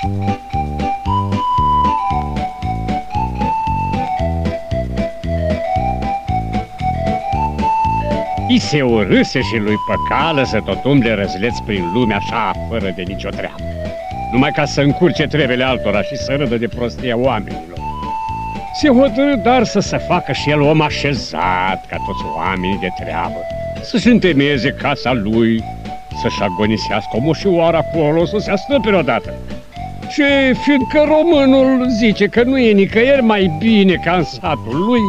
I se urâse și lui păcală să tot umble răzleț prin lume așa, fără de nicio treabă. Numai ca să încurce trebele altora și să râdă de prostia oamenilor. Se hotărâ dar să se facă și el om așezat, ca toți oamenii de treabă, să-și întemeieze casa lui, să-și agonisească o moșioară acolo, să se astăpere odată. Și fiindcă românul zice că nu e nicăieri mai bine ca în satul lui,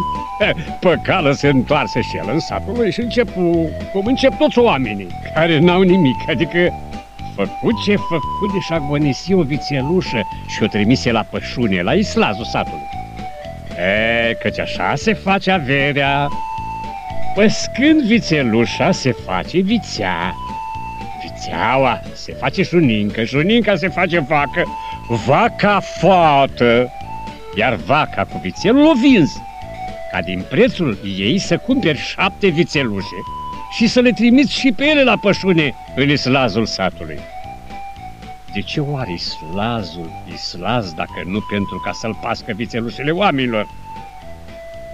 păcală se întoarse și el în satul lui și începu, cum încep toți oamenii, care n-au nimic, adică făcut ce făcut de-și agonisi o vițelușă și o trimise la pășune, la islazul satului. E, căci așa se face averea. Păscând vițelușa se face vițea. Vițeaua se face șunincă, șuninca se face vacă, vaca fată, iar vaca cu vițelul o vinzi, ca din prețul ei să cumperi șapte vițelușe și să le trimiți și pe ele la pășune în islazul satului. De ce oare islazul, islaz, dacă nu pentru ca să-l pască vițelușele oamenilor?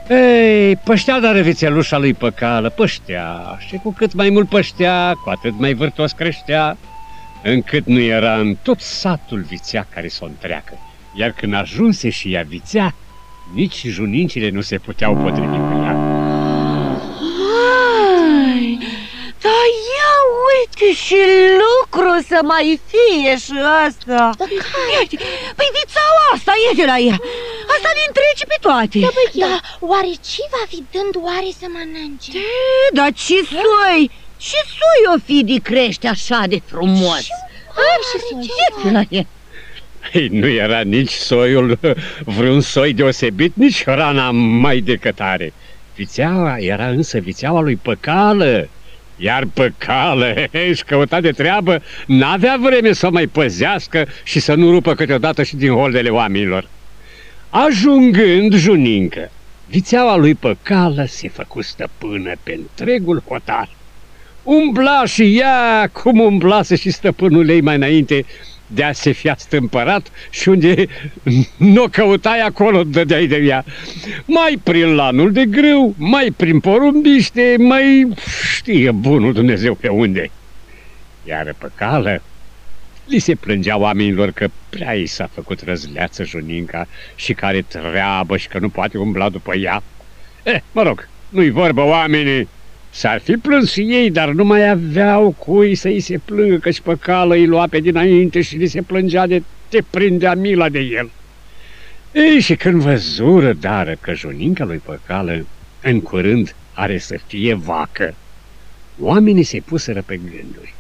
Ei, păștea dar vițelușa lui păcală, păștea, și cu cât mai mult păștea, cu atât mai vârtos creștea, încât nu era în tot satul vițea care să o întreacă, iar când ajunse și ea vițea, nici junincile nu se puteau potrivi cu ea. Ai, da ia uite și lucru să mai fie și asta. Da, Ia, Păi vițaua asta e de la ea. Asta ne întrece pe toate. Da, băi, da, oare ce va fi dând oare să mănânce? E, Dar ce soi, ce soi o fi de crește așa de frumos Are și soi. Ce la e? Ei, nu era nici soiul vreun soi deosebit, nici rana mai decătare. Vițeaua era însă vițeaua lui Păcală, iar Păcală își căuta de treabă, n-avea vreme să o mai păzească și să nu rupă câteodată și din holdele oamenilor. Ajungând junincă, vițeaua lui Păcală se făcu stăpână pe întregul hotar. Umbla și ea cum umblase și stăpânul ei mai înainte, de a se fi astâmpărat și unde nu o căutai acolo dădeai de ea. Mai prin lanul de grâu, mai prin porumbiște, mai știe bunul Dumnezeu pe unde. Iar pe cală, li se plângea oamenilor că prea i s-a făcut răzleață juninca și care treabă și că nu poate umbla după ea. Eh, mă rog, nu-i vorbă oamenii, S-ar fi plâns și ei, dar nu mai aveau cui să-i se plângă, căci pe cală îi lua pe dinainte și li se plângea de te prindea mila de el. Ei, și când văzură, dară, că juninca lui Păcală în curând are să fie vacă, oamenii se puseră pe gânduri.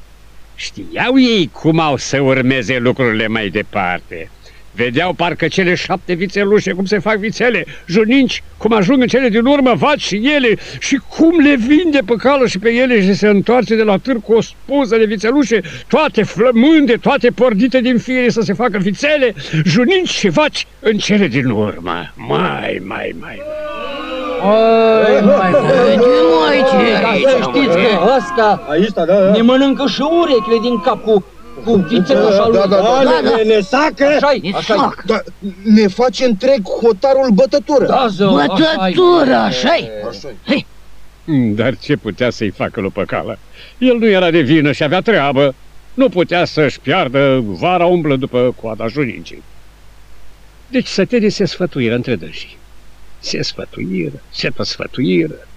Știau ei cum au să urmeze lucrurile mai departe. Vedeau parcă cele șapte vițelușe, cum se fac vițele, juninci, cum ajung în cele din urmă, vaci și ele, și cum le vinde pe cală și pe ele și se întoarce de la târg cu o spuză de vițelușe, toate flămânde, toate pordite din fire să se facă vițele, juninci și vaci în cele din urmă. Mai, mai, mai, Ai, mai Mai ce Ca să știți că ăsta Aici, da, da. ne mănâncă și urechile din cap cu, cu vițelușa lui. Da, da, da, Da, da. ne, ne sacă, Așa-i, E așa-i. sac. da, ne face întreg hotarul bătătură. Da, zău, așa-i. Bătătură, așa-i Așa-i. Mm, Dar ce putea să-i facă lui Păcală? El nu era de vină și avea treabă. Nu putea să-și piardă vara umblă după coada junincii. Deci sătenii se sfătuiră între dânsii. Se sfătuiră, se tot sfătuiră.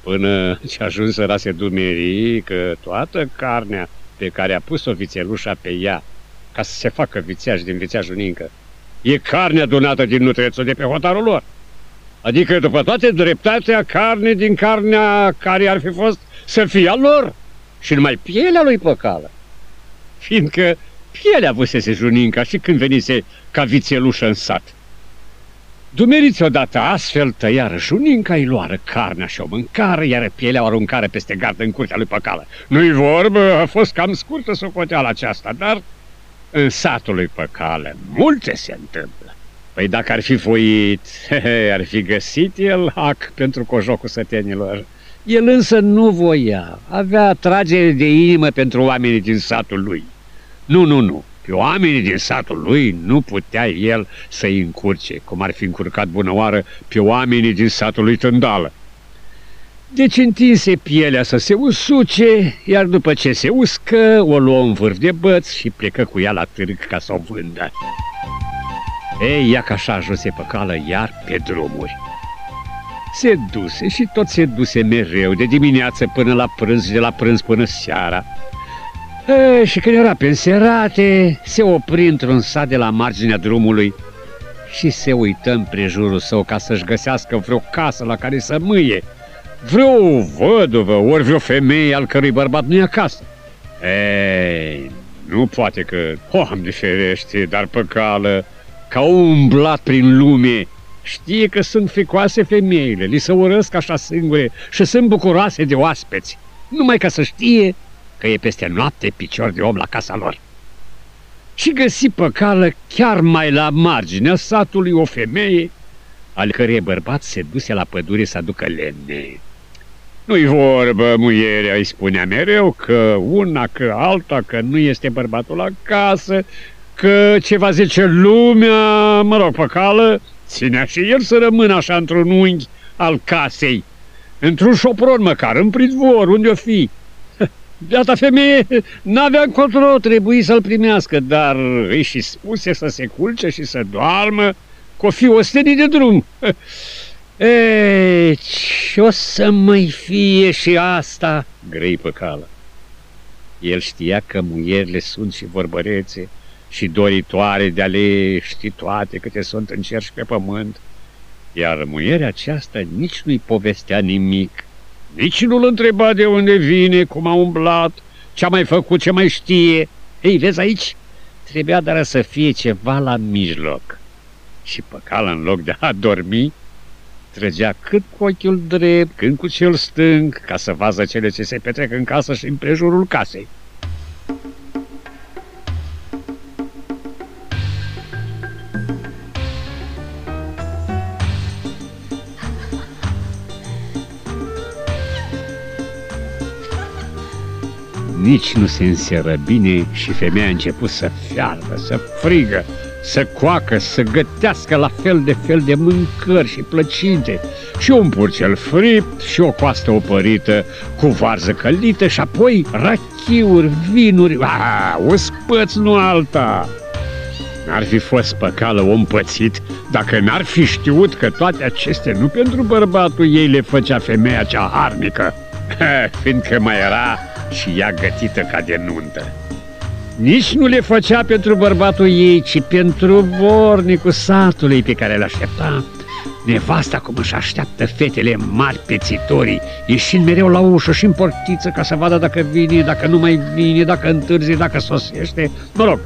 Până ce ajunseră a se dumeri că toată carnea pe care a pus-o vițelușa pe ea, ca să se facă vițeaș din vițea junincă, e carne adunată din nutrețul de pe hotarul lor. Adică după toate dreptatea, carne din carnea care ar fi fost să fie a lor și numai pielea lui păcală. Fiindcă pielea avusese juninca și când venise ca vițelușă în sat. Dumeriți odată astfel tăiară juninca, îi luară carnea și o mâncară, iar pielea o aruncară peste gardă în curtea lui Păcală. Nu-i vorbă, a fost cam scurtă socoteala aceasta, dar în satul lui Păcală multe se întâmplă. Păi dacă ar fi voit, ar fi găsit el hac pentru cojocul sătenilor. El însă nu voia, avea tragere de inimă pentru oamenii din satul lui. Nu, nu, nu, Pe oamenii din satul lui nu putea el să-i încurce, cum ar fi încurcat bună oară pe oamenii din satul lui Tândală. Deci întinse pielea să se usuce, iar după ce se uscă, o luă în vârf de băț și plecă cu ea la târg ca să o vândă. Ei, ia ca așa ajunse pe cală iar pe drumuri. Se duse și tot se duse mereu, de dimineață până la prânz și de la prânz până seara. E, și când era pe înserate, se opri într-un sat de la marginea drumului și se uită în prejurul său ca să-și găsească vreo casă la care să mâie, vreo văduvă, ori vreo femeie al cărui bărbat nu e acasă. Ei, nu poate că, Doamne ferește, dar pe cală, ca umblat prin lume, știe că sunt fricoase femeile, li se urăsc așa singure și sunt bucuroase de oaspeți, numai ca să știe că e peste noapte picior de om la casa lor. Și găsi pe cală chiar mai la marginea satului o femeie al cărei bărbat se duse la pădure să aducă lemne. Nu-i vorbă, muierea, îi spunea mereu că una, că alta, că nu este bărbatul acasă, că ce va zice lumea, mă rog, pe cală, ținea și el să rămână așa într-un unghi al casei, într-un șopron măcar, în pridvor, unde o fi. Beata femeie n-avea încotro, trebuie să-l primească, dar îi și spuse să se culce și să doarmă, că o fi ostenit de drum. Ei, ce o să mai fie și asta? Grei pe cală. El știa că muierile sunt și vorbărețe și doritoare de a le ști toate câte sunt în cerș și pe pământ, iar muierea aceasta nici nu-i povestea nimic, nici nu-l întreba de unde vine, cum a umblat, ce-a mai făcut, ce mai știe. Ei, vezi aici? Trebuia dar să fie ceva la mijloc. Și pe cală, în loc de a dormi, trăgea cât cu ochiul drept, când cu cel stâng, ca să vază cele ce se petrec în casă și în prejurul casei. Nici nu se înseră bine și femeia a început să fiarbă, să frigă, să coacă, să gătească la fel de fel de mâncări și plăcinte, și un purcel fript, și o coastă opărită cu varză călită și apoi rachiuri, vinuri, a, o spăț, nu alta. N-ar fi fost pe cală om pățit dacă n-ar fi știut că toate acestea nu pentru bărbatul ei le făcea femeia cea harnică, fiindcă mai era și ea gătită ca de nuntă. Nici nu le făcea pentru bărbatul ei, ci pentru vornicul satului pe care îl aștepta. Nevasta cum își așteaptă fetele mari pețitorii, ieșind mereu la ușă și în portiță ca să vadă dacă vine, dacă nu mai vine, dacă întârzi, dacă sosește. Mă rog,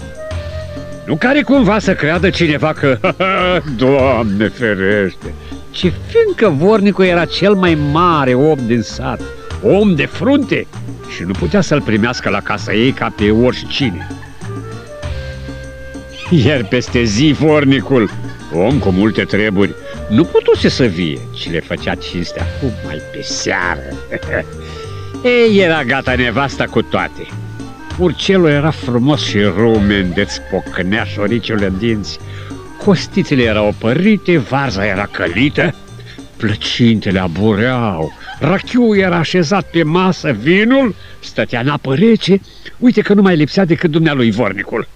nu care cumva să creadă cineva că, Doamne ferește, ci fiindcă vornicul era cel mai mare om din sat, om de frunte, și nu putea să-l primească la casa ei ca pe oricine. Iar peste zi vornicul, om cu multe treburi, nu putuse să vie, ci le făcea cinste acum mai pe seară. Ei, era gata nevasta cu toate. Urcelul era frumos și rumen, de spocneaș șoriciul în dinți. Costițele erau opărite, varza era călită, plăcintele abureau, rachiul era așezat pe masă, vinul stătea în apă rece, uite că nu mai lipsea decât dumnealui vornicul.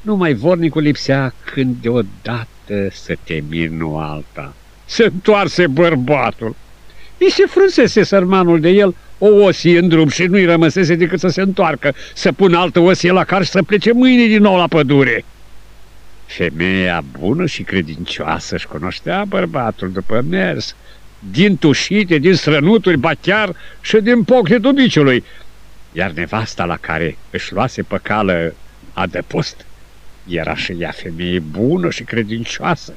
Numai vornicul lipsea când deodată să te mir, nu alta. Se întoarse bărbatul. I se frânsese sărmanul de el o osie în drum și nu-i rămăsese decât să se întoarcă, să pună altă osie la car și să plece mâine din nou la pădure. Femeia bună și credincioasă își cunoștea bărbatul după mers, din tușite, din strănuturi, ba chiar și din pocnetul biciului, iar nevasta la care își luase pe cală adăpost era și ea femeie bună și credincioasă.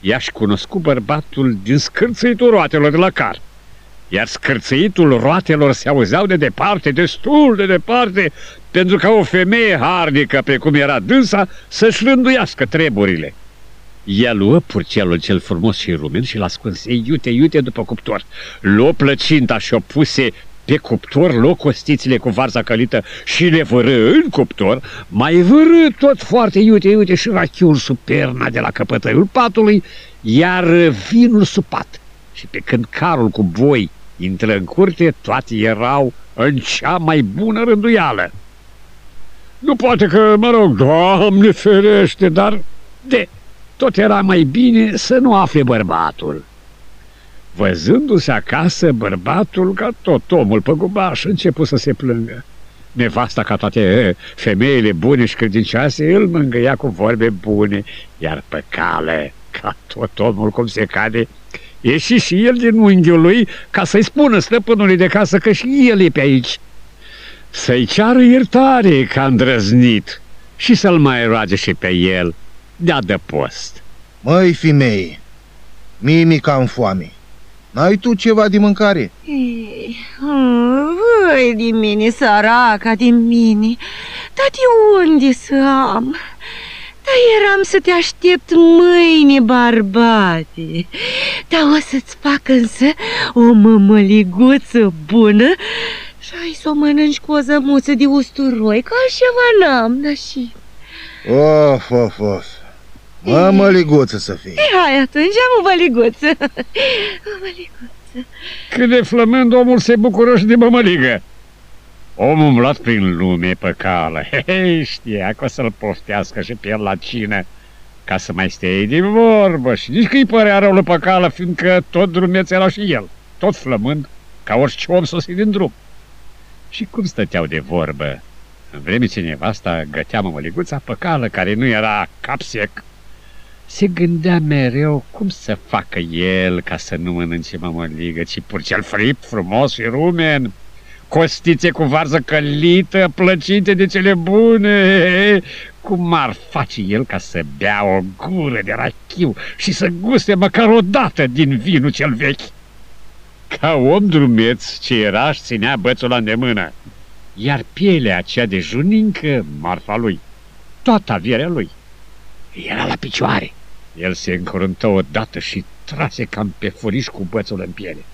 Ea-și cunoscu bărbatul din scârțâitul roatelor de la car, iar scârțâitul roatelor se auzeau de departe, destul de departe, pentru ca o femeie harnică, pe cum era dânsa, să-și rânduiască treburile. Ea luă purcelul cel frumos și rumen și l-a ascunse iute, iute după cuptor. Luă plăcinta și o puse pe cuptor loc costițile cu varza călită și le vără în cuptor, mai vără tot foarte iute, iute și rachiul sub perna de la căpătăiul patului, iar vinul supat. Și pe când carul cu boi intră în curte, toate erau în cea mai bună rânduială. Nu poate că, mă rog, Doamne ferește, dar de tot era mai bine să nu afle bărbatul. Văzându-se acasă, bărbatul, ca tot omul păgubaș, început să se plângă. Nevasta, ca toate femeile bune și credincioase, îl mângâia cu vorbe bune, iar pe cale, ca tot omul cum se cade, ieși și el din unghiul lui ca să-i spună stăpânului de casă că și el e pe aici. Să-i ceară iertare că a îndrăznit și să-l mai roage și pe el de de post. Măi, femei, mie mi cam foame. N-ai tu ceva de mâncare? Ei, Vai de mine, săraca de mine, dar de unde să am? Dar eram să te aștept mâine, barbate. Dar o să-ți fac însă o mămăliguță bună și ai să o mănânci cu o zămuță de usturoi, că așa n-am, dar și... Of, of, of. Mă, măliguță să fii. E, hai atunci, am o măliguță. O măliguță. Cât de flămând omul se bucură și de mămăligă. Omul umblat prin lume pe cală, Hei, știa că o să-l poftească și pe el la cină, ca să mai stea din vorbă și nici că-i părea rău lui pe cală, fiindcă tot drumeț era și el, tot flămând, ca orice om sosit din drum. Și cum stăteau de vorbă, în vreme ce nevasta gătea mămăliguța pe cală, care nu era cap sec, se gândea mereu cum să facă el ca să nu mănânce mămăligă, ci purcel fript, frumos și rumen, costițe cu varză călită, plăcinte de cele bune. Cum ar face el ca să bea o gură de rachiu și să guste măcar o dată din vinul cel vechi? Ca om drumeț ce era și ținea bățul la îndemână, iar pielea aceea de junincă, marfa lui, toată averea lui, era la picioare. El se încurântă odată și trase cam pe furiș cu bățul în piele.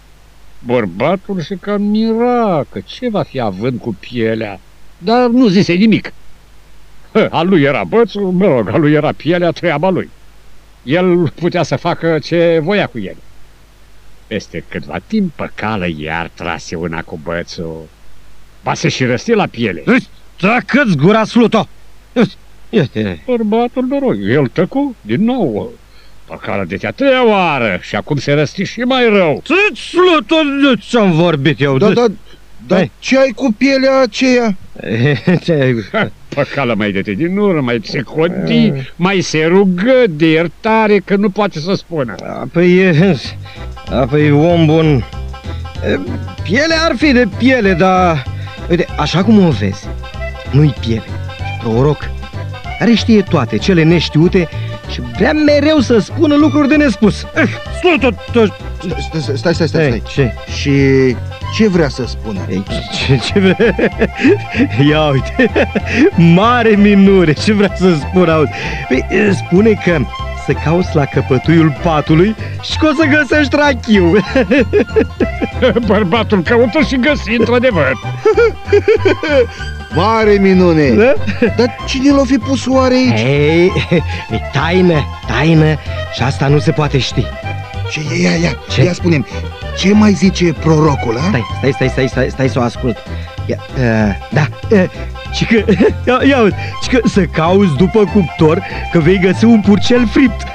Bărbatul se cam mira că ce va fi având cu pielea, dar nu zise nimic. Hă, a lui era bățul, mă rog, a lui era pielea, treaba lui. El putea să facă ce voia cu el. Peste câtva timp, pe cală iar trase una cu bățul. Ba se și răsti la piele. Tacă-ți gura, sluto! Iată, Bărbatul, mă rog, el tăcu din nou. Păcală de a treia oară și acum se răsti și mai rău. ți sluto, ce-am vorbit eu? Da, da, dar Hai. ce ai cu pielea aceea? Păcală mai de din urmă, mai se codi, mai se rugă de iertare că nu poate să spună. Apoi, e- apoi om bun, e, pielea ar fi de piele, dar, uite, așa cum o vezi, nu-i piele, ci proroc, care știe toate cele neștiute și vrea mereu să spună lucruri de nespus. Eh, Sluto, tot. Stai, stai, stai, stai, Ei, stai. ce? Și ce vrea să spună? Ei, ce, ce vrea? Ia uite, mare minune, ce vrea să spun, auzi? Păi, spune că să cauți la căpătuiul patului și că o să găsești rachiu. Bărbatul căută și găsi, într-adevăr. Mare minune! Da? Dar cine l-a fi pus oare aici? Ei, e taină, taină și asta nu se poate ști. Ce, ia, ia, ia, Ce? ia spune ce mai zice prorocul, a? Stai, stai, stai, stai, stai, stai să o ascult. Ia, uh, da, uh, și că, ia, ia uite, și că să cauți după cuptor că vei găsi un purcel fript.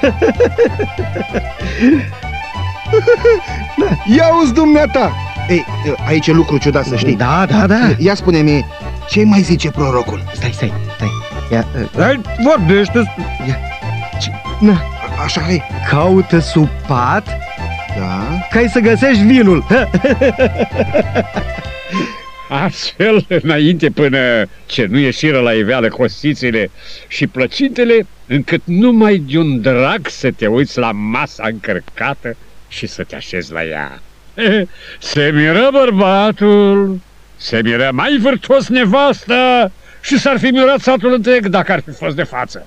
Ia uzi dumneata! Ei, aici e lucru ciudat să știi. Da, da, da. Ia spune-mi, ce mai zice prorocul? Stai, stai, stai. Ia, uh, hai, vorbește. Ia, ce, na, A- Așa e? caută sub pat Da? ca să găsești vinul. Astfel, înainte până ce nu ieșiră la iveală costițele și plăcintele, încât numai de un drag să te uiți la masa încărcată și să te așezi la ea. Se miră bărbatul, se miră mai vârtos nevasta și s-ar fi mirat satul întreg dacă ar fi fost de față.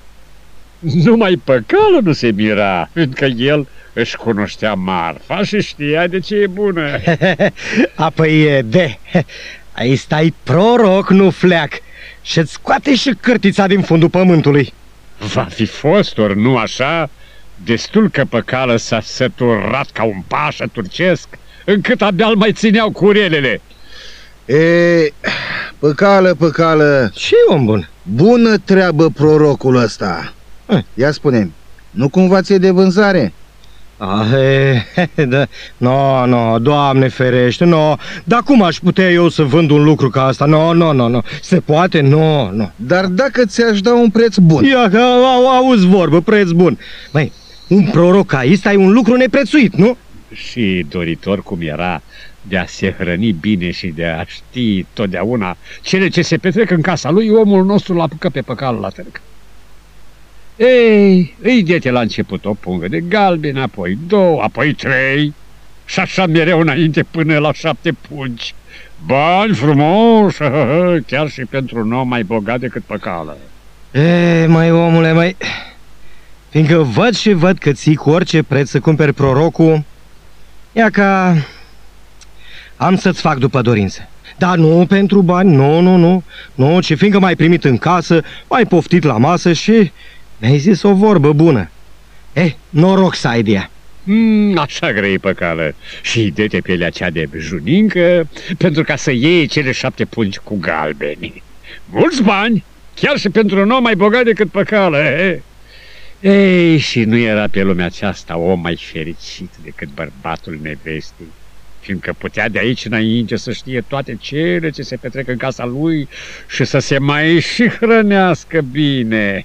Numai păcală nu se mira, fiindcă el își cunoștea marfa și știa de ce e bună. Apoi e de, aici stai proroc, nu fleac, și-ți scoate și cârtița din fundul pământului. Va fi fost, ori nu așa? Destul că păcală s-a săturat ca un pașă turcesc, încât abia mai țineau curelele. E, păcală, păcală, Și om bun. bună treabă prorocul ăsta. Eh. Ia spune nu cumva ți de vânzare? Ah, e, da. No, no, doamne ferește, no. Dar cum aș putea eu să vând un lucru ca asta? No, no, no, no. Se poate? No, no. Dar dacă ți-aș da un preț bun, Ia că au, auzi vorbă, preț bun. Băi, un proroc ca ăsta e un lucru neprețuit, nu? Și doritor cum era de a se hrăni bine și de a ști totdeauna cele ce se petrec în casa lui, omul nostru l-a apucat pe păcalul la târg. Ei, îi dete la început o pungă de galben, apoi două, apoi trei și așa mereu înainte până la șapte pungi. Bani frumoși, chiar și pentru un om mai bogat decât păcală. E, mai omule, mai... Fiindcă văd și văd că ții cu orice preț să cumperi prorocul, ia ca... Am să-ți fac după dorință. Dar nu pentru bani, nu, nu, nu, nu, ci fiindcă m-ai primit în casă, m-ai poftit la masă și mi-ai zis o vorbă bună. Eh, noroc să ai de ea. Mm, așa grei păcală. Și dă-te pielea cea de junincă pentru ca să iei cele șapte pungi cu galbeni. Mulți bani, chiar și pentru un om mai bogat decât păcală. Eh? Ei, și nu era pe lumea aceasta om mai fericit decât bărbatul nevestei fiindcă putea de aici înainte să știe toate cele ce se petrec în casa lui și să se mai și hrănească bine.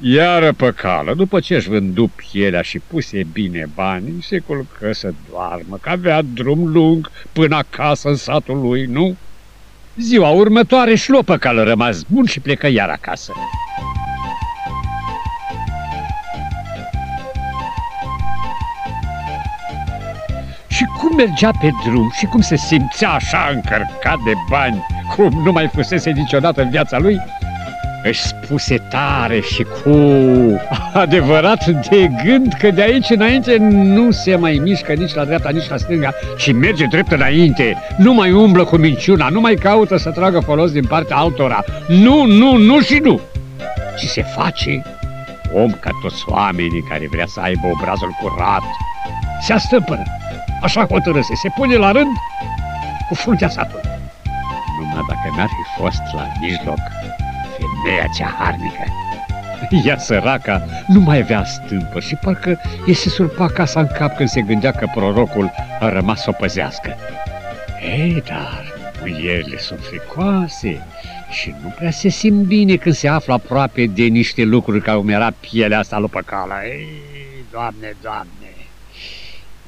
Iară păcală, după ce își vându pielea și puse bine banii, se culcă să doarmă, că avea drum lung până acasă în satul lui, nu? Ziua următoare și luă păcală rămas bun și plecă iar acasă. Mergea pe drum și cum se simțea așa încărcat de bani, cum nu mai fusese niciodată în viața lui, își spuse tare și cu adevărat de gând că de aici înainte nu se mai mișcă nici la dreapta, nici la stânga, ci merge drept înainte, nu mai umblă cu minciuna, nu mai caută să tragă folos din partea altora, nu, nu, nu și nu, ci se face om ca toți oamenii care vrea să aibă obrazul curat, se astăpără, așa hotărâse, se pune la rând cu fruntea satului. Numai dacă n-ar fi fost la mijloc femeia cea harnică. Ea săraca nu mai avea stâmpă și parcă îi se surpa casa în cap când se gândea că prorocul a rămas să o păzească. Ei, dar muierile sunt fricoase și nu prea se simt bine când se află aproape de niște lucruri ca cum era pielea asta lui Păcala. Ei, doamne, doamne!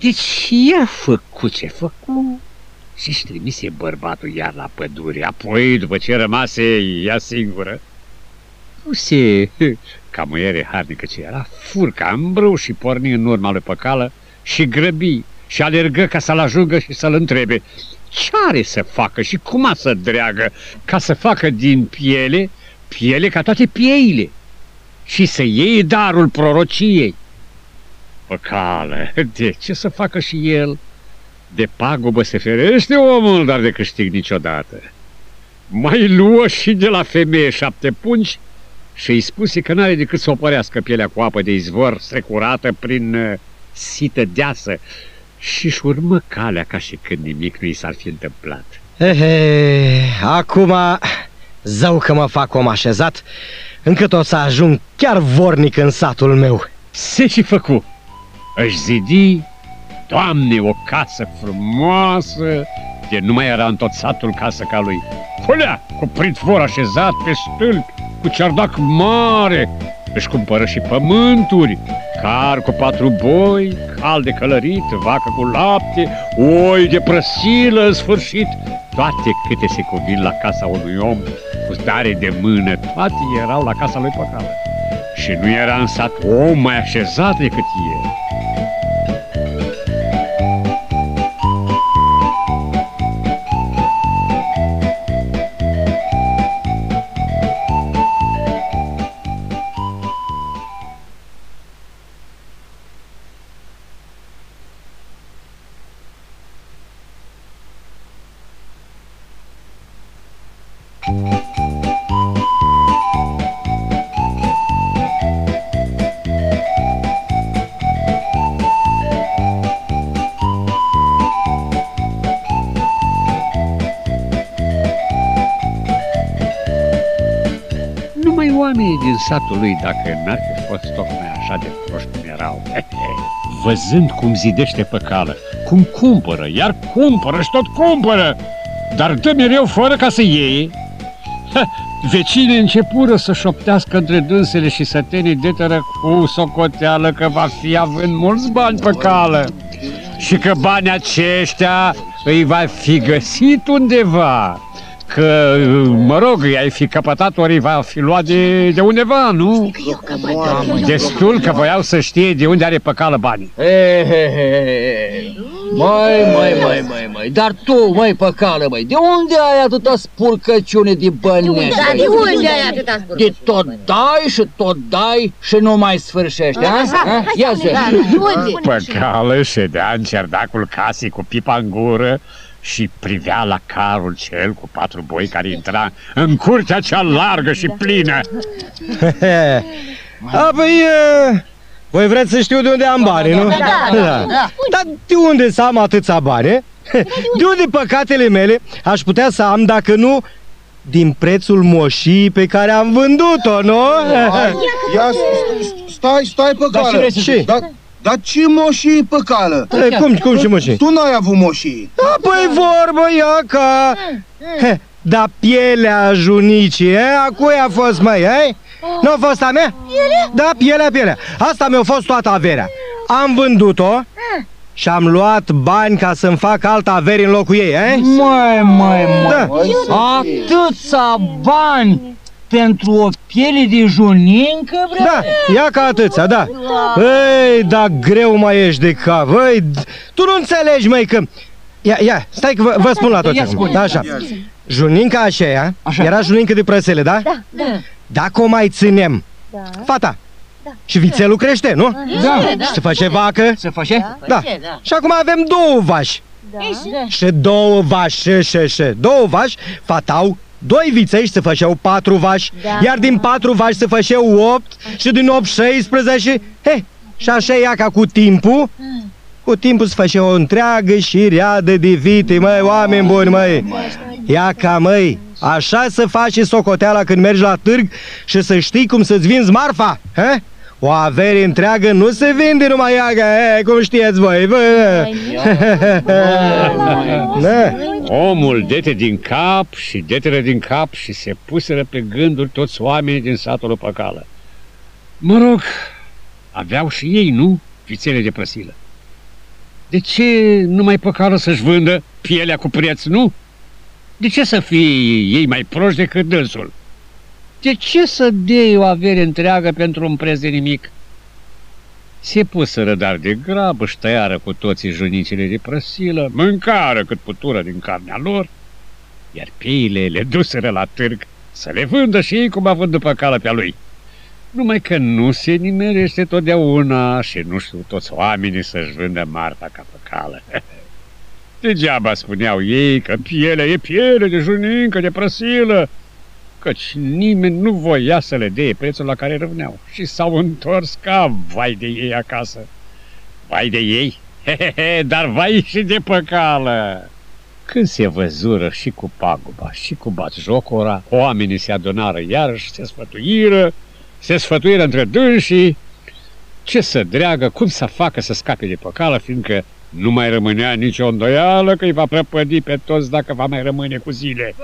Deci ea a făcut ce făcut și-și trimise bărbatul iar la pădure. Apoi, după ce rămase ea singură, puse, ca muiere harnică ce era, furca în brâu și porni în urma lui Păcală și grăbi și alergă ca să-l ajungă și să-l întrebe ce are să facă și cum a să dreagă ca să facă din piele, piele ca toate pieile și să iei darul prorociei. Păcală, de ce să facă și el? De pagubă se ferește omul, dar de câștig niciodată. Mai luă și de la femeie șapte pungi și îi spuse că n-are decât să opărească pielea cu apă de izvor strecurată prin uh, sită deasă și-și urmă calea ca și când nimic nu i s-ar fi întâmplat. Ehe, acum, zău că mă fac om așezat, încât o să ajung chiar vornic în satul meu. Se și făcu. Își zidi, doamne, o casă frumoasă, de nu mai era în tot satul casă ca lui. Culea, cu pritvor așezat pe stâlpi, cu ceardac mare, își cumpără și pământuri, car cu patru boi, cal de călărit, vacă cu lapte, oi de prăsilă în sfârșit, toate câte se cuvin la casa unui om cu stare de mână, toate erau la casa lui Păcală. Și nu era în sat om mai așezat decât el. Satul lui dacă n-ar fi fost tocmai așa de proști cum erau. Văzând cum zidește pe cală, cum cumpără, iar cumpără și tot cumpără, dar dă mereu fără ca să iei, Vecinii începură să șoptească între dânsele și sătenii deteră cu socoteală că va fi având mulți bani pe cală. Și că banii aceștia îi va fi găsit undeva că, mă rog, ai fi căpătat ori va fi luat de, de undeva, nu? Destul că voiau să știe de unde are pe cală banii. He, he, he. Mai, mai, mai, mai, mai, dar tu, mai pe cală, mai, de unde ai atâta spurcăciune de bănești? Da, de unde ai atâta spurcăciune? De tot dai și tot dai și nu mai sfârșești, a? a? Ia zi. Da, de unde? Pe cală ședea în cerdacul casei cu pipa în gură și privea la carul cel cu patru boi care intra în curtea cea largă și plină. A, păi, e, voi vreți să știu de unde am bani, nu? Da, da, da. Dar de unde să am atâția bani? e? De unde păcatele mele aș putea să am dacă nu din prețul moșii pe care am vândut-o, nu? Ia, s- s- stai, stai pe Dar ce cală. vrei să Ce? Dar, dar ce moșii pe cală? E, cum, cum și moșii? Tu n-ai avut moșii. Da, păi vorbă, ia ca... He, Da pielea junicii, e? A cui a fost, măi, e? Nu a fost a mea? Da, pielea, pielea. Asta mi-a fost toată averea. Am vândut-o și am luat bani ca să-mi fac altă avere în locul ei, e? Mai, mai, mai. Da. Atâția bani pentru o piele de junincă, bre? Da, ia ca atâția, da. Ei, da greu mai ești de cap. Ei, tu nu înțelegi, măi, că... Ia, ia, stai că vă, vă spun la toți Ia acum. spune. Da, așa. Juninca aceea, Așa. era junincă de prăsele, da? Da, da. Dacă o mai ținem, Da. fata, și vițelul crește, nu? Da. Și se face vacă, Se face? da. Și acum avem două vași. Da. Și două vași, și, și, și. Două vași, fatau doi viței și se făceau patru vași, Da. iar din patru vași se făceau opt și din opt 16. He, și așa ia ca cu timpul, cu timpul se făcea o întreagă șireadă de vite, măi, oameni buni, măi. Ia ca, măi, așa să faci și socoteala când mergi la târg și să știi cum să-ți vinzi marfa, he? O avere întreagă nu se vinde numai iaga, he, cum știți voi, bă. Da. Omul dete din cap și detere din cap și se puseră pe gânduri toți oamenii din satul lui Păcală. Mă rog, aveau și ei, nu, vițele de prăsilă. De ce nu mai Păcală să-și vândă pielea cu preț, nu? De ce să fie ei mai proști decât dânsul? De ce să dea o avere întreagă pentru un preț de nimic? Se puseră dar de grabă și tăiară cu toții junicile de prăsilă, mâncară cât putură din carnea lor, iar peile le duseră la târg să le vândă și ei cum a vândut pe cală pe-a lui. Numai că nu se nimerește totdeauna și nu știu toți oamenii să-și vândă marfa ca pe cală. Degeaba spuneau ei că pielea e piele de junincă, de prăsilă, căci nimeni nu voia să le dea prețul la care răvneau și s-au întors ca vai de ei acasă. Vai de ei, Hehehe, dar vai și de păcală. Când se văzură și cu paguba și cu batjocora, oamenii se adunară iarăși, se sfătuiră, se sfătuiră între dânsii, ce să dreagă, cum să facă să scape de păcală, fiindcă nu mai rămânea nicio îndoială că îi va prăpădi pe toți dacă va mai rămâne cu zile.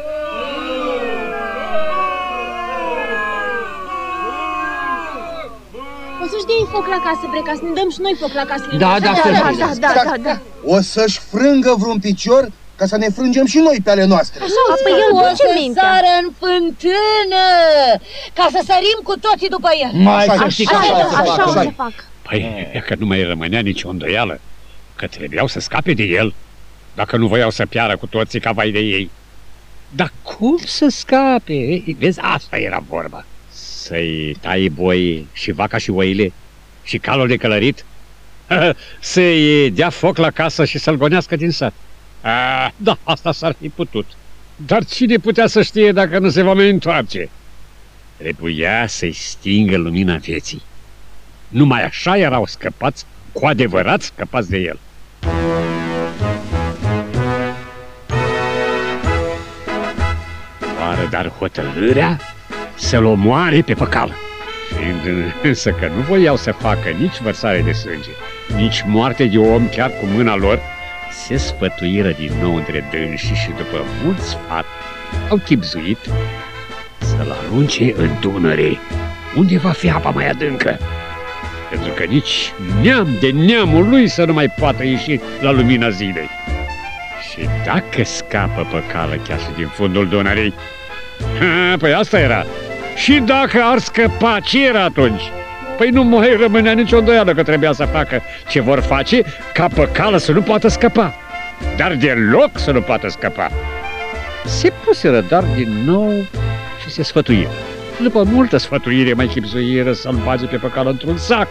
O să-și dea foc la casă, bre, ca să ne dăm și noi foc la casă. Da, da, să da, știi. da, da, da, da. O să-și frângă vreun picior ca să ne frângem și noi pe ale noastre. Așa, păi el o duce să mintea. sară în fântână, ca să sărim cu toții după el. Mai Așa, să știi așa, că așa, așa, așa, Așa o așa. să fac. Păi, e că nu mai rămânea nicio îndoială, că trebuiau să scape de el, dacă nu voiau să piară cu toții ca vai de ei. Dar cum să scape? Ei, Vezi, asta era vorba. Să-i tai boi și vaca și oile și calul de călărit? Să-i dea foc la casă și să-l gonească din sat. A, da, asta s-ar fi putut. Dar cine putea să știe dacă nu se va mai întoarce? Trebuia să-i stingă lumina vieții. Numai așa erau scăpați, cu adevărat scăpați de el. Oară dar hotărârea să-l omoare pe păcal. Știind însă că nu voiau să facă nici vărsare de sânge, nici moarte de om chiar cu mâna lor, se sfătuiră din nou între dânsi și după mult sfat au chipzuit să-l arunce în Dunăre, unde va fi apa mai adâncă. Pentru că nici neam de neamul lui să nu mai poată ieși la lumina zilei. Și dacă scapă pe cală chiar și din fundul Dunării, ha, păi asta era. Și dacă ar scăpa, ce era atunci? Păi nu mai rămânea nicio îndoială că trebuia să facă ce vor face ca pe cală să nu poată scăpa. Dar deloc să nu poată scăpa. Se puseră dar din nou și se sfătuiră. După multă sfătuire mai chipzuiră să-l bage pe păcală într-un sac,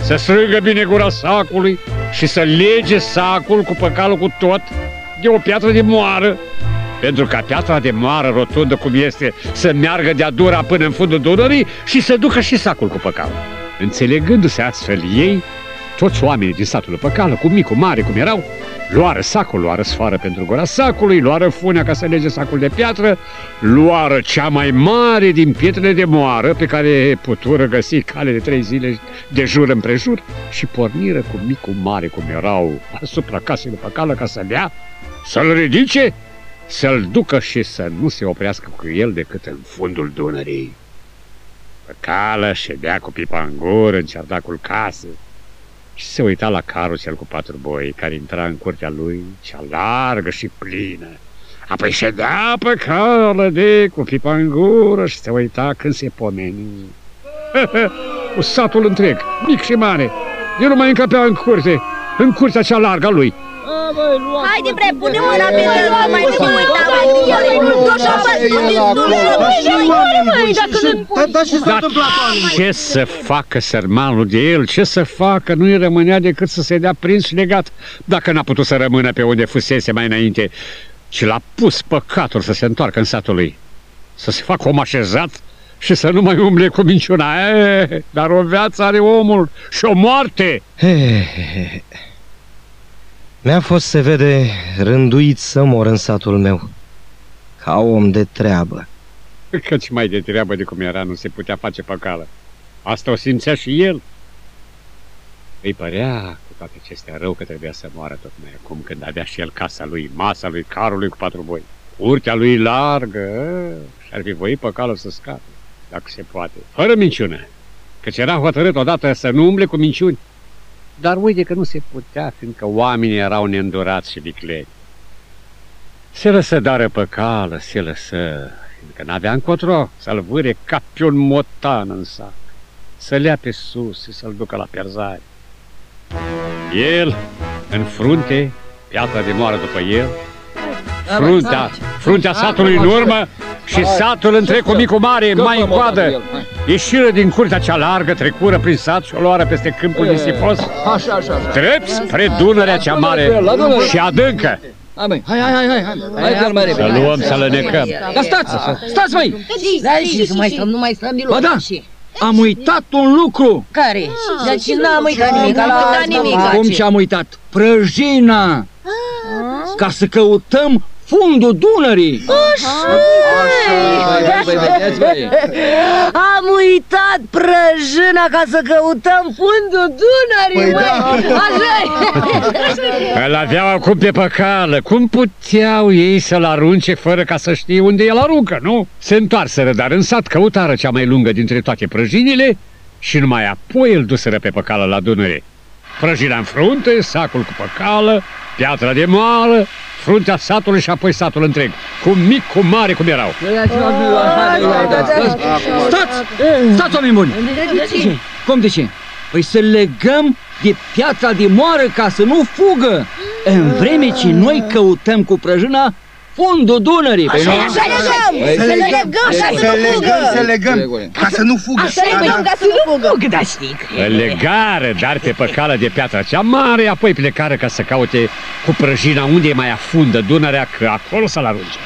să strângă bine gura sacului și să lege sacul cu păcalul cu tot de o piatră de moară, pentru ca piatra de moară rotundă cum este să meargă de-a dura până în fundul Dunării și să ducă și sacul cu păcalul. Înțelegându-se astfel ei, toți oamenii din satul Păcală, cu mic, cu mare, cum erau, luară sacul, luară sfoară pentru gura sacului, luară funea ca să lege sacul de piatră, luară cea mai mare din pietrele de moară pe care putură găsi cale de trei zile de jur împrejur și porniră cu mic, cu mare, cum erau asupra casei de Păcală ca să-l ia, să-l ridice, să-l ducă și să nu se oprească cu el decât în fundul Dunării. Păcală ședea cu pipa în gură în cerdacul casei și se uita la carul cel cu patru boi care intra în curtea lui, cea largă și plină. Apoi ședea pe cală de cu pipa în gură și se uita când se pomeni. cu satul întreg, mic și mare, el nu mai încăpea în curte, în curtea cea largă a lui. Haide, bre, pune mâna pe el, nu mai nu uita la el, nu Dar da, ce s-a Dar întâmplat, oameni? ce să facă sărmanul de el? Ce să facă? Nu-i rămânea decât să se dea prins și legat, dacă n-a putut să rămână pe unde fusese mai înainte, ci l-a pus păcatul să se întoarcă în satul lui, să se facă om așezat și să nu mai umble cu minciuna. E, dar o viață are omul și o moarte. Mi-a fost, se vede, rânduit să mor în satul meu, ca om de treabă. Căci mai de treabă de cum era nu se putea face păcală. Asta o simțea și el. Îi părea cu toate acestea rău că trebuia să moară tocmai acum când avea și el casa lui, masa lui, carul lui cu patru boi. Curtea lui largă și ar fi voit păcală să scape, dacă se poate. Fără minciună, căci era hotărât odată să nu umble cu minciuni. Dar uite că nu se putea, fiindcă oamenii erau neîndurați și vicleni. Se lăsă dară pe cală, se lăsă, fiindcă n-avea încotro să-l vâre ca pe un motan în sac, să lea pe sus și să-l ducă la pierzare. El, în frunte, piatra de moară după el, fruntea, fruntea satului în urmă și satul întreg cu micul mare mai în coadă. Ieșiră din curtea cea largă, trecură prin sat și o luară peste câmpul nisipos, Așa, așa, așa. drept spre Dunărea cea mare și adâncă. Hai, măi, hai, hai, hai, hai, hai, hai, hai, mai Să repede. luăm, să lănecăm. Dar stați, stați, măi! Dai și să mai stăm, nu mai stăm deloc. Ba da, am uitat un lucru. Care? Deci n-am uitat nimic, N-am la uitat asta nimic. mă. Cum ce am uitat? Prăjina! Ca să căutăm fundul Dunării. Așa, vedeți, băi. Am uitat prăjâna ca să căutăm fundul Dunării, Păi măi! Așa Îl aveau acum pe păcală. Cum puteau ei să-l arunce fără ca să știe unde el aruncă, nu? Se întoarseră, dar în sat căutară cea mai lungă dintre toate prăjinile și numai apoi îl duseră pe păcală la Dunăre. Prăjina în frunte, sacul cu păcală, piatra de moară, fruntea satului și apoi satul întreg, cu mic, cu mare, cum erau. Stați! Stați, oameni buni! Cum de ce? Păi să legăm de piatra de moară ca să nu fugă, în vreme ce noi căutăm cu prăjina fundul Dunării. Păi nu? Așa legăm! Păi Să le legăm ca să Să nu legăm, să fugă! legăm, ca să nu fugă. Să legăm ca să nu fugă! Da, știi că- Îl legară, dar pe păcală de piatra cea mare, apoi plecară ca să caute cu prăjina unde e mai afundă Dunărea, că acolo să-l arunce.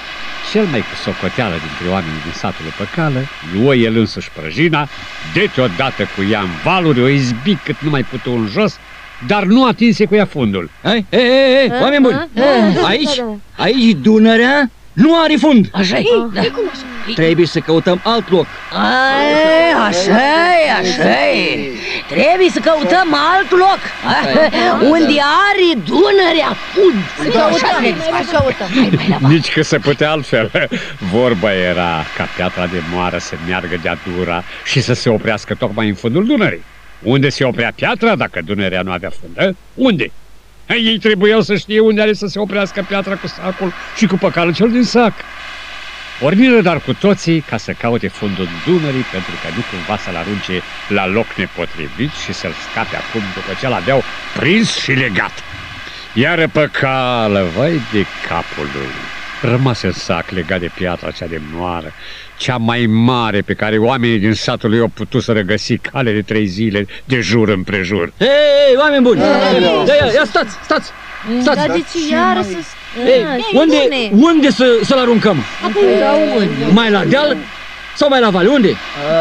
Cel mai cu socoteală dintre oamenii din satul Păcală, luă el însuși prăjina, dete odată cu ea în valuri, o izbi cât nu mai putu în jos, dar nu atinse cu ea fundul. Hai, e, e, e, oameni buni, aici, aici Dunărea nu are fund. Așa e, da. Trebuie să căutăm alt loc. Ai, așa e, așa e. Trebuie să căutăm alt loc. Unde are Dunărea fund. Să căutăm, să căutăm. Nici că se putea altfel. Vorba era ca piatra de moară să meargă de-a dura și să se oprească tocmai în fundul Dunării. Unde se oprea piatra dacă Dunărea nu avea fundă? Unde? Ei, ei trebuiau să știe unde are să se oprească piatra cu sacul și cu păcalul cel din sac. Porniră dar cu toții ca să caute fundul Dunării pentru că nu cumva să-l arunce la loc nepotrivit și să-l scape acum după ce l-aveau prins și legat. Iar pe cală, vai de capul lui, rămase în sac legat de piatra cea de moară, cea mai mare pe care oamenii din satul lui au putut să regăsi cale de trei zile de jur împrejur. Hei, hey, oameni buni! Ia, ia, ia, stați, stați! Stați! Dar de ce iară să... Ei, Ah, unde, bune. unde să, să-l aruncăm? Da, unde? Mai la deal sau mai la vale? Unde?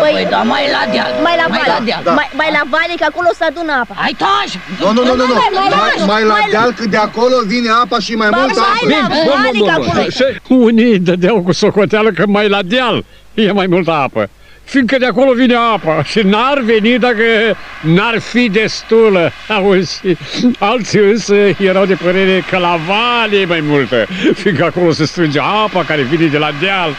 Păi da, mai la deal. Mai la mai vale, la deal. mai, mai la vale, că acolo se adună apa. Hai, taci! Nu, nu, nu, nu, nu. Mai, mai, Mai, mai, mai la mai- deal, că de acolo vine apa și mai Ba, multă mai apă. la vale, că acolo e. Și unii dădeau cu socoteală că mai la deal e mai multă apă. Fiindcă de acolo vine apa și n-ar veni dacă n-ar fi destulă. Auzi, alții însă erau de părere că la vale e mai multă, fiindcă acolo se strânge apa care vine de la deal.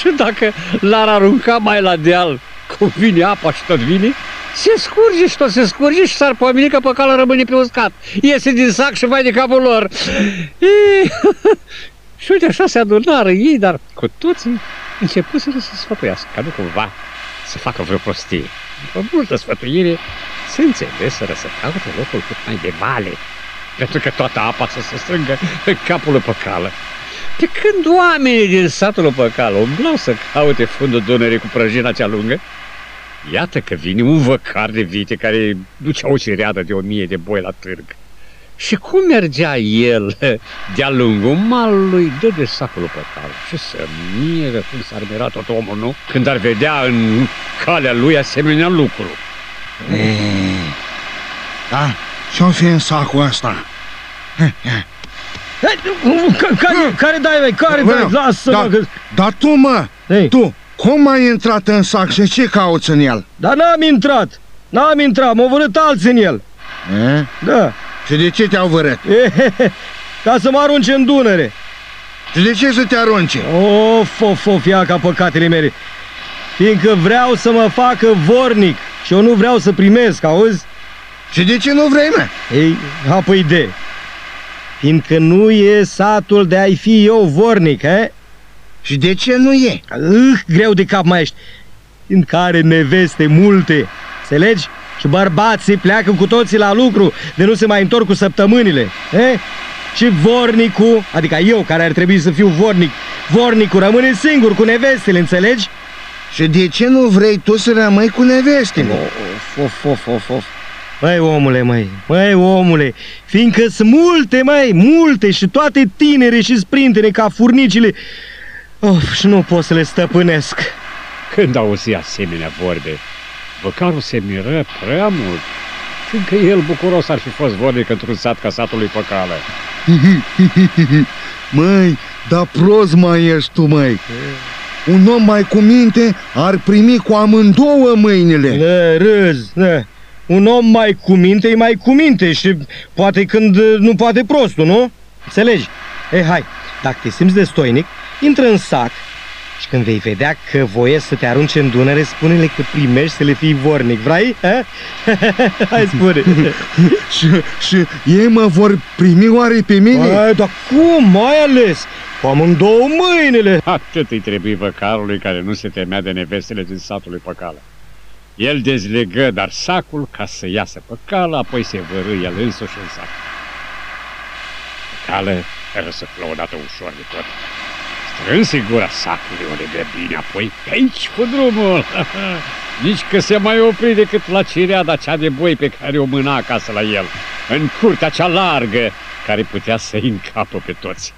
Și dacă l-ar arunca mai la deal, cum vine apa și tot vine, se scurge și tot se scurge și s-ar pomeni că pe cală rămâne pe uscat. Iese din sac și vai de capul lor. Ei, și uite așa se adunară ei, dar cu toții începuseră să sfătuiască, ca nu cumva să facă vreo prostie. După multă sfătuire, se înțeleseră să caute locul cât mai de vale, pentru că toată apa să se strângă în capul lui Păcală. De când oamenii din satul lui Păcală umblau să caute fundul Dunării cu prăjina cea lungă, iată că vine un văcar de vite care ducea o cireadă de o mie de boi la târg. Și cum mergea el de-a lungul malului, dă de sacul lui Păcală și să miră cum s-ar mira tot omul, nu? Când ar vedea în calea lui asemenea lucru. Da? Ce-o fi în sacul ăsta? Hei, ca- Care, care dai, măi? Care dai? Lasă-mă! da, că- dar tu, mă, Hei, tu, cum ai intrat în sac și ce cauți în el? Dar n-am intrat. N-am intrat, m-au vărât alții în el. E? Da. Și de ce te-au vărât? Ca să mă arunce în Dunăre. Și de ce să te arunce? Of, of, of, ia ca păcatele mele. Fiindcă vreau să mă facă vornic și eu nu vreau să primesc, auzi? Și de ce nu vrei, mă? Ei, apă idee. Fiindcă nu e satul de a-i fi eu vornic, he? Și de ce nu e? Uh, greu de cap mai ești. Fiindcă are neveste multe, înțelegi? Și bărbații pleacă cu toții la lucru, de nu se mai întorc cu săptămânile, he? Și vornicul, adică eu care ar trebui să fiu vornic, vornicul rămâne singur cu nevestele, înțelegi? Și de ce nu vrei tu să rămâi cu nevestele? Of, of, of, of, of. Măi, omule, măi, măi, omule, fiindcă sunt multe, măi, multe și toate tinere și sprintene ca furnicile. Of, și nu pot să le stăpânesc. Când auzi asemenea vorbe, văcarul se miră prea mult, fiindcă el bucuros ar fi fost vornic într-un sat ca satul lui Păcală. Măi, dar prost mai ești tu, măi. Un om mai cu minte ar primi cu amândouă mâinile. Da, râzi, da. Un om mai cu minte e mai cu minte și poate când uh, nu poate prostul, nu? Înțelegi? Ei, hai, dacă te simți destoinic, intră în sac și când vei vedea că voie să te arunce în Dunăre, spune-le că primești să le fii vornic, vrei? Ha? hai, spune. Și, și ei mă vor primi oare pe mine? Ai, dar cum, mai ales? Cu amândouă mâinile. Atât îi trebuie văcarului care nu se temea de nevestele din satul lui Păcală. El dezlegă dar sacul ca să iasă pe cală, apoi se vărâ el însuși în sac. Păcală răsăflă odată ușor de tot. Strânse gura sacului, o legă bine, apoi pe aici cu drumul. Nici că se mai opri decât la cireada cea de boi pe care o mâna acasă la el, în curtea cea largă, care putea să-i încapă pe toți.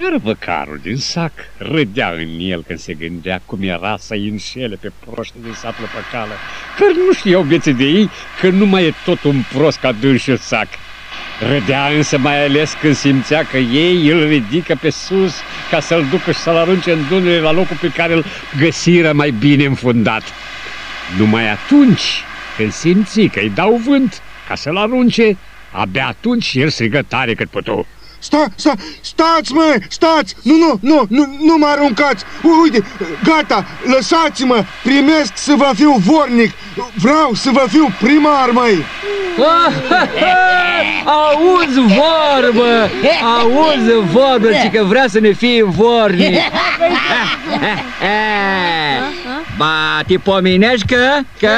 Iar văcarul din sac râdea în el când se gândea cum era să-i înșele pe proști din satul Păcală, că nu știau vieții de ei că nu mai e tot un prost ca dânsul sac. Râdea însă mai ales când simțea că ei îl ridică pe sus ca să-l ducă și să-l arunce în dunăre la locul pe care îl găsiră mai bine înfundat. Numai atunci, când simți că îi dau vânt ca să-l arunce, abia atunci el strigă tare cât putu. Sta, sta, stați, mă, stați! Nu, nu, nu, nu, nu mă aruncați! Uite, gata, lăsați-mă! Primesc să vă fiu vornic! Vreau să vă fiu primar, măi! Auzi vorbă! Auzi vorbă, ci că vrea să ne fie vornic! Ba, te pomenești că? Că?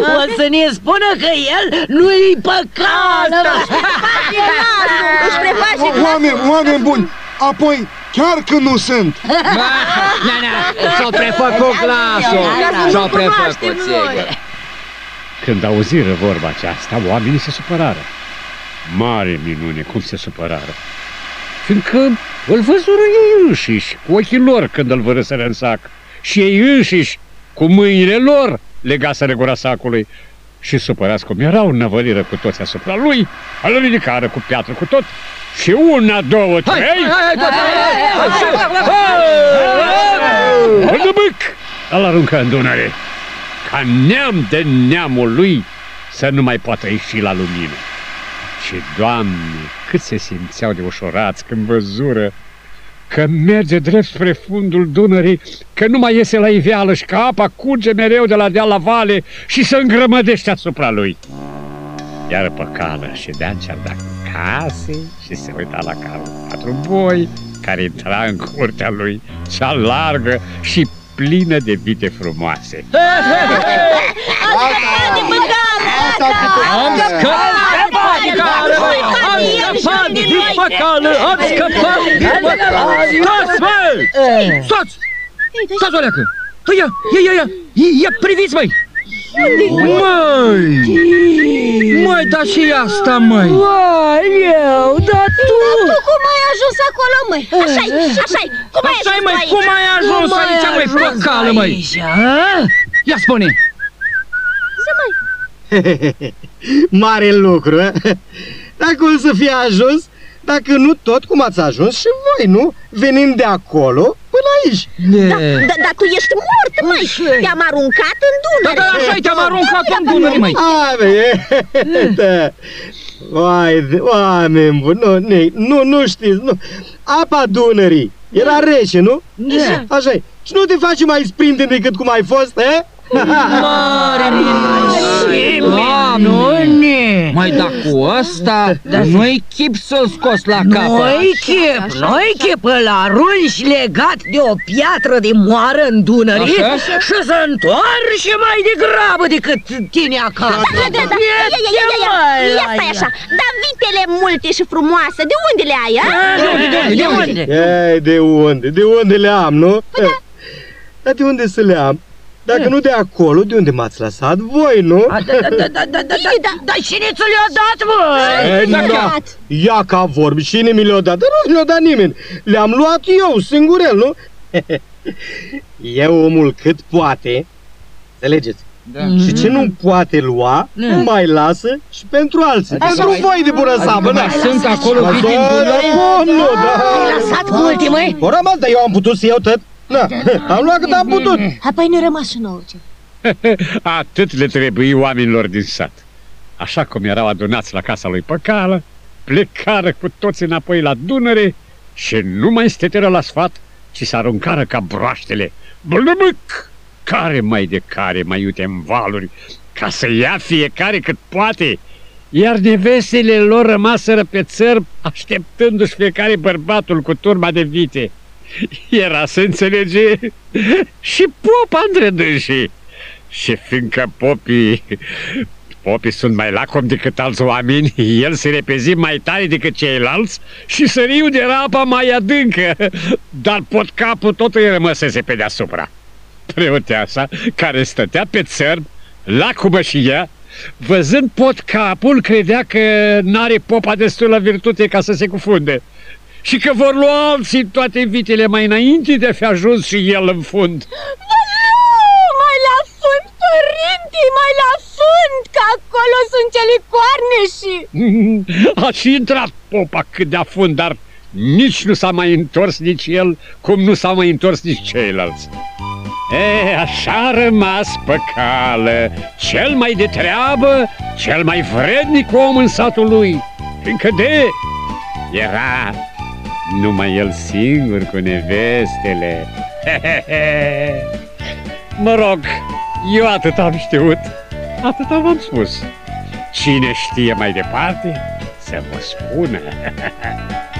O să ne spună că el nu-i păcat! Își preface Oameni, oameni buni, apoi chiar că nu sunt! Na, na, s-au prefăcut glasul! S-au prefăcut, sigur! Când auziră vorba aceasta, oamenii se supărară. Mare minune cum se supărară. Fiindcă îl văzură ei înșiși, cu ochii lor când îl vărăsără în sac. Și ei înșiși, cu mâinile lor, legaseră gura sacului. Și supărați cum erau, năvăliră cu toți asupra lui, îl ridicară cu piatră cu tot. Și una, două, Hai, trei, hai, hai, tot, hai, hai, hai, Bâc! Îl aruncă în Dunăre, ca neam de neamul lui să nu mai poată ieși la lumină. Și, Doamne, cât se simțeau de ușurați când văzură că merge drept spre fundul Dunării, că nu mai iese la iveală și că apa curge mereu de la deal la vale și se îngrămădește asupra lui. Iar pe cală ședea în cerdac case și se uita la calul patru boi care intra în curtea lui, cea largă și plină de vite frumoase. Am scăpat din cală! Am scăpat din păcală! Am scăpat din păcală! Stați, mă! Stați! Stați, oleacă! Păi ia, ia, ia, ia! Ia, priviți, măi! Măi! Măi, dar și asta, măi! Aoleu, dar tu... Tu cum ai ajuns acolo, măi? Așa-i, așa-i Cum ai Așa-i, ajuns măi, tu aici? cum ai ajuns aici, măi, păcală, măi? aici, a? Ia spune! Mare lucru, a? Dacă o să fie ajuns, dacă nu tot cum ați ajuns și voi, nu? Venind de acolo până aici. Da, da, dar tu ești mort, măi Te-am aruncat în Da, Dunăre da, așa te-am aruncat în Dunăre, măi! A, bine, da. Oai, de- oameni buni, nu, ne- nu, nu știți, nu. Apa Dunării era rece, nu? Da. așa -i. Și nu te faci mai sprinte decât cum ai fost, eh? Mare minune! Mai da cu ăsta, nu-i chip să-l scos la capăt. Noi chip, noi chip, îl arunci legat de o piatră de moară în Dunăre Așa? și să întoarce mai degrabă decât tine acasă. Da, da, da, ia, ia, ia, ia, ia, ia stai așa Dar vitele multe și frumoase, de unde le ai, a? De unde, de unde? Ei, de unde? De unde le am, nu? Eh, Dar de unde să le am? Dacă nu de acolo, de unde m-ați lăsat voi, nu? A, Da, da, da, da, da, da, da, Dar cine ți le-a dat, mă? Ei, Da, da. Ia ca vorbi, cine mi le-a dat? Dar nu mi le-a dat nimeni. Le-am luat eu, singurel, nu? Eu omul cât poate, înțelegeți? Da. Și ce nu poate lua, Da. mai lasă și pentru alții. Pentru voi de bună seamă, da? Mai sunt acolo Da, vite în Dunăre? da, nu, Ai da. lăsat multe, măi? O rămas, dar eu am putut să iau tot. Da, am luat cât am putut. Apoi ne rămas și nouă ce Atât le trebuie oamenilor din sat. Așa cum erau adunați la casa lui Păcală, plecară cu toți înapoi la Dunăre și nu mai steteră la sfat, ci se aruncară ca broaștele. Blăbâc! Care mai de care mai iute în valuri, ca să ia fiecare cât poate. Iar nevestele lor rămaseră pe țăr, așteptându-și fiecare bărbatul cu turma de vite. Era să înțelege și popa între dânsii. Și fiindcă popii, popii sunt mai lacomi decât alți oameni, el se repezi mai tare decât ceilalți și săriu de apa mai adâncă, dar pot capul tot îi rămăsese pe deasupra. Preoteasa, care stătea pe țărm, lacomă și ea, văzând pot capul, credea că n-are popa destulă virtute ca să se cufunde și că vor lua alții toate vitele mai înainte de a fi ajuns și el în fund. Nu, mai la fund, părinte, mai la fund că acolo sunt celicoarne și... A și intrat popa cât de afund, dar nici nu s-a mai întors nici el, cum nu s-a mai întors nici ceilalți. E, așa a rămas pe cală, cel mai de treabă, cel mai vrednic om în satul lui, fiindcă de era numai el singur cu nevestele. mă rog, eu atât am știut, atât am spus. Cine știe mai departe, să vă spună.